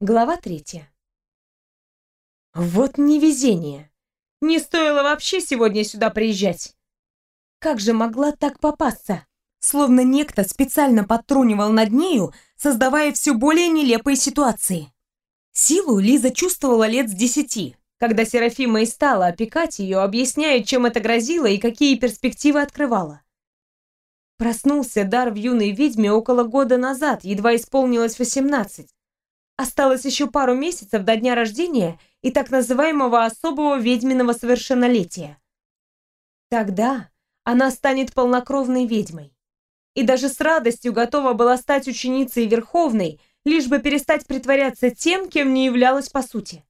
Глава третья. Вот невезение. Не стоило вообще сегодня сюда приезжать. Как же могла так попасться? Словно некто специально подтрунивал над нею, создавая все более нелепые ситуации. Силу Лиза чувствовала лет с десяти, когда Серафима и стала опекать ее, объясняя, чем это грозило и какие перспективы открывало. Проснулся дар в юной ведьме около года назад, едва исполнилось восемнадцать. Осталось еще пару месяцев до дня рождения и так называемого особого ведьминого совершеннолетия. Тогда она станет полнокровной ведьмой. И даже с радостью готова была стать ученицей Верховной, лишь бы перестать притворяться тем, кем не являлась по сути.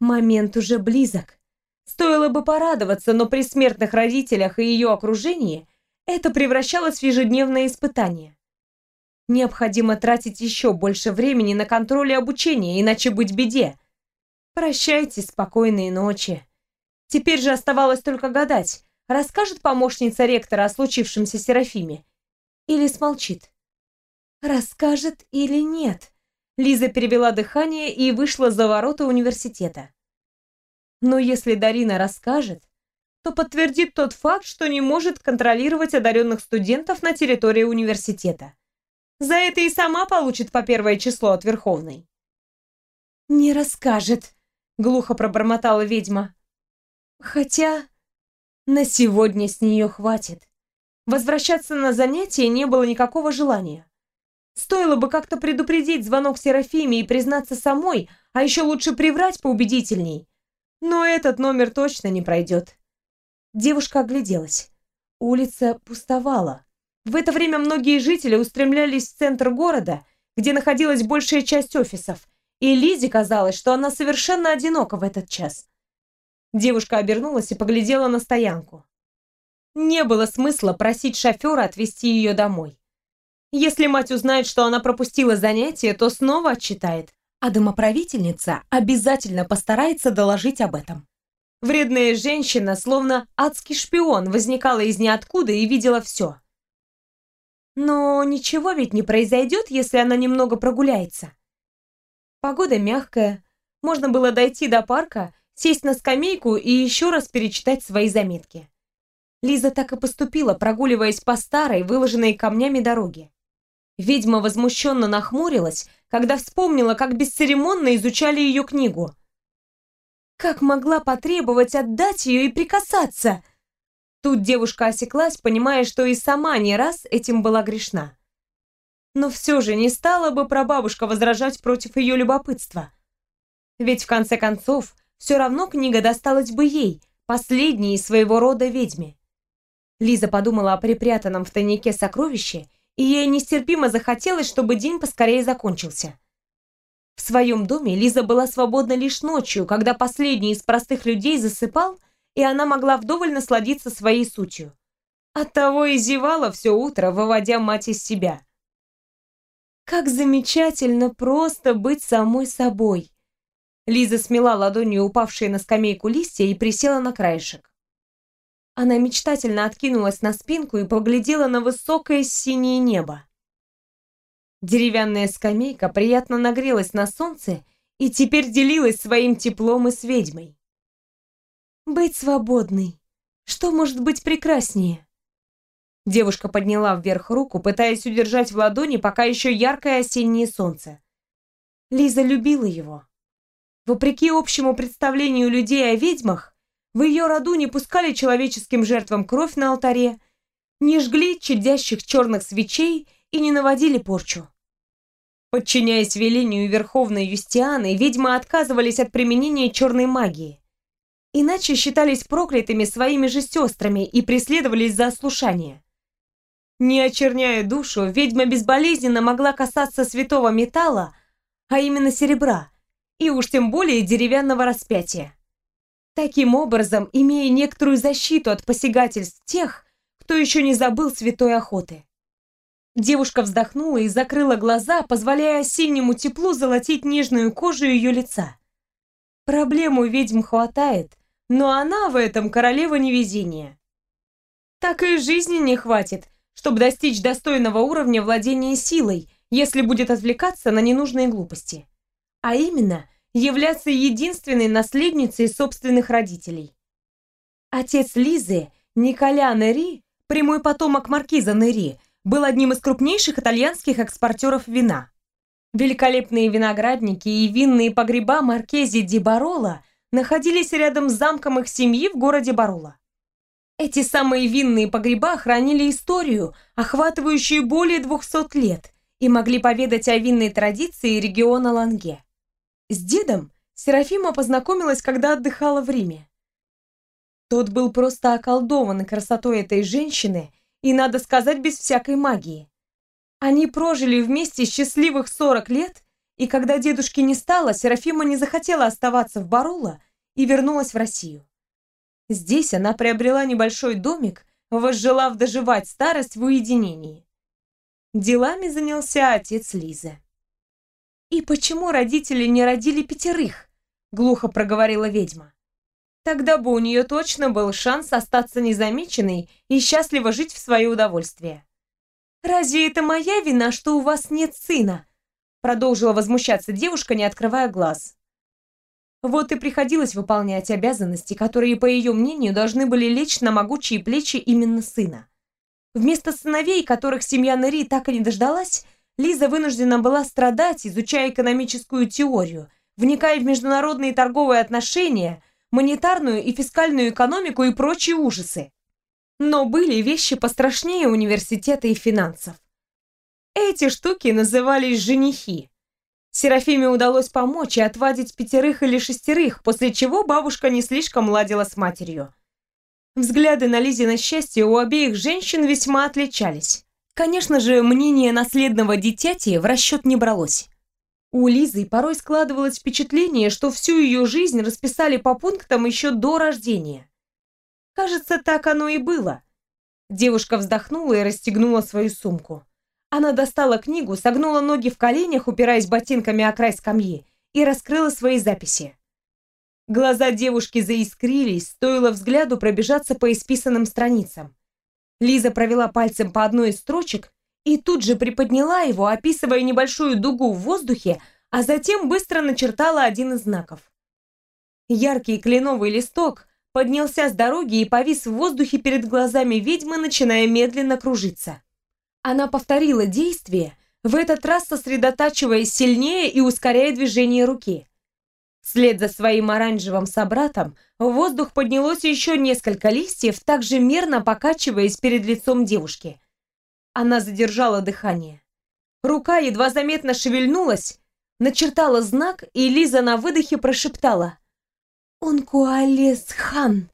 Момент уже близок. Стоило бы порадоваться, но при смертных родителях и ее окружении это превращалось в ежедневное испытание. Необходимо тратить еще больше времени на контроль и обучение, иначе быть беде. Прощайте спокойные ночи. Теперь же оставалось только гадать, расскажет помощница ректора о случившемся Серафиме или смолчит. Расскажет или нет? Лиза перевела дыхание и вышла за ворота университета. Но если Дарина расскажет, то подтвердит тот факт, что не может контролировать одаренных студентов на территории университета. За это и сама получит по первое число от Верховной. «Не расскажет», — глухо пробормотала ведьма. «Хотя на сегодня с нее хватит. Возвращаться на занятия не было никакого желания. Стоило бы как-то предупредить звонок Серафиме и признаться самой, а еще лучше приврать поубедительней. Но этот номер точно не пройдет». Девушка огляделась. Улица пустовала. В это время многие жители устремлялись в центр города, где находилась большая часть офисов, и Лизе казалось, что она совершенно одинока в этот час. Девушка обернулась и поглядела на стоянку. Не было смысла просить шофера отвезти ее домой. Если мать узнает, что она пропустила занятие, то снова отчитает, а домоправительница обязательно постарается доложить об этом. Вредная женщина, словно адский шпион, возникала из ниоткуда и видела все. Но ничего ведь не произойдет, если она немного прогуляется. Погода мягкая, можно было дойти до парка, сесть на скамейку и еще раз перечитать свои заметки. Лиза так и поступила, прогуливаясь по старой, выложенной камнями дороге. Ведьма возмущенно нахмурилась, когда вспомнила, как бесцеремонно изучали ее книгу. Как могла потребовать отдать ее и прикасаться? Тут девушка осеклась, понимая, что и сама не раз этим была грешна. Но все же не стала бы прабабушка возражать против ее любопытства. Ведь в конце концов, все равно книга досталась бы ей, последней из своего рода ведьме. Лиза подумала о припрятанном в тайнике сокровище, и ей нестерпимо захотелось, чтобы день поскорее закончился. В своем доме Лиза была свободна лишь ночью, когда последний из простых людей засыпал, и она могла вдоволь насладиться своей сутью. Оттого и зевала все утро, выводя мать из себя. Как замечательно просто быть самой собой. Лиза смела ладонью упавшие на скамейку листья и присела на краешек. Она мечтательно откинулась на спинку и поглядела на высокое синее небо. Деревянная скамейка приятно нагрелась на солнце и теперь делилась своим теплом и с ведьмой. Быть свободной. Что может быть прекраснее? Девушка подняла вверх руку, пытаясь удержать в ладони пока еще яркое осеннее солнце. Лиза любила его. Вопреки общему представлению людей о ведьмах, в ее роду не пускали человеческим жертвам кровь на алтаре, не жгли чадящих черных свечей и не наводили порчу. Подчиняясь велению Верховной Юстианы, ведьмы отказывались от применения черной магии иначе считались проклятыми своими же сестрами и преследовались за ослушание. Не очерняя душу, ведьма безболезненно могла касаться святого металла, а именно серебра, и уж тем более деревянного распятия. Таким образом, имея некоторую защиту от посягательств тех, кто еще не забыл святой охоты. Девушка вздохнула и закрыла глаза, позволяя осеннему теплу золотить нежную кожу ее лица. Проблему ведьм хватает, но она в этом королева невезения. Так и жизни не хватит, чтобы достичь достойного уровня владения силой, если будет отвлекаться на ненужные глупости. а именно являться единственной наследницей собственных родителей. Отец Лизы, Николя Нери, прямой потомок маркиза Нери, был одним из крупнейших итальянских экспортеров вина. Великолепные виноградники и винные погреба Маркези ди Барола находились рядом с замком их семьи в городе Барола. Эти самые винные погреба хранили историю, охватывающую более 200 лет, и могли поведать о винной традиции региона Ланге. С дедом Серафима познакомилась, когда отдыхала в Риме. Тот был просто околдован красотой этой женщины и, надо сказать, без всякой магии. Они прожили вместе счастливых 40 лет, и когда дедушки не стало, Серафима не захотела оставаться в Баруло и вернулась в Россию. Здесь она приобрела небольшой домик, возжелав доживать старость в уединении. Делами занялся отец Лизы. «И почему родители не родили пятерых?» — глухо проговорила ведьма. «Тогда бы у нее точно был шанс остаться незамеченной и счастливо жить в свое удовольствие». «Разве это моя вина, что у вас нет сына?» Продолжила возмущаться девушка, не открывая глаз. Вот и приходилось выполнять обязанности, которые, по ее мнению, должны были лечь на могучие плечи именно сына. Вместо сыновей, которых семья Нери так и не дождалась, Лиза вынуждена была страдать, изучая экономическую теорию, вникая в международные торговые отношения, монетарную и фискальную экономику и прочие ужасы. Но были вещи пострашнее университета и финансов. Эти штуки назывались женихи. Серафиме удалось помочь и отвадить пятерых или шестерых, после чего бабушка не слишком ладила с матерью. Взгляды на Лизе счастье у обеих женщин весьма отличались. Конечно же, мнение наследного дитяти в расчет не бралось. У Лизы порой складывалось впечатление, что всю ее жизнь расписали по пунктам еще до рождения. Кажется, так оно и было. Девушка вздохнула и расстегнула свою сумку. Она достала книгу, согнула ноги в коленях, упираясь ботинками о край скамьи, и раскрыла свои записи. Глаза девушки заискрились, стоило взгляду пробежаться по исписанным страницам. Лиза провела пальцем по одной из строчек и тут же приподняла его, описывая небольшую дугу в воздухе, а затем быстро начертала один из знаков. Яркий кленовый листок поднялся с дороги и повис в воздухе перед глазами ведьмы, начиная медленно кружиться. Она повторила действие, в этот раз сосредотачиваясь сильнее и ускоряя движение руки. Вслед за своим оранжевым собратом в воздух поднялось еще несколько листьев, также мерно покачиваясь перед лицом девушки. Она задержала дыхание. Рука едва заметно шевельнулась, начертала знак, и Лиза на выдохе прошептала «Онкуалес хан».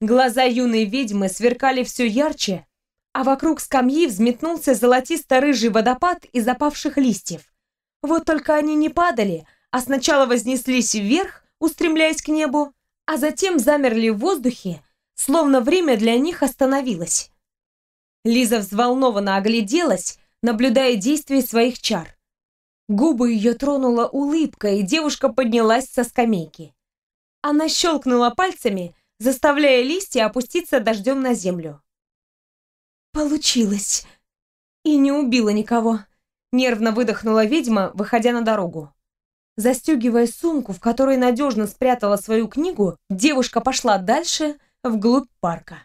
Глаза юной ведьмы сверкали все ярче, а вокруг скамьи взметнулся золотисто-рыжий водопад из опавших листьев. Вот только они не падали, а сначала вознеслись вверх, устремляясь к небу, а затем замерли в воздухе, словно время для них остановилось. Лиза взволнованно огляделась, наблюдая действие своих чар. Губы ее тронула улыбка, и девушка поднялась со скамейки. Она щелкнула пальцами, заставляя листья опуститься дождем на землю. Получилось. И не убила никого. Нервно выдохнула ведьма, выходя на дорогу. Застегивая сумку, в которой надежно спрятала свою книгу, девушка пошла дальше, вглубь парка.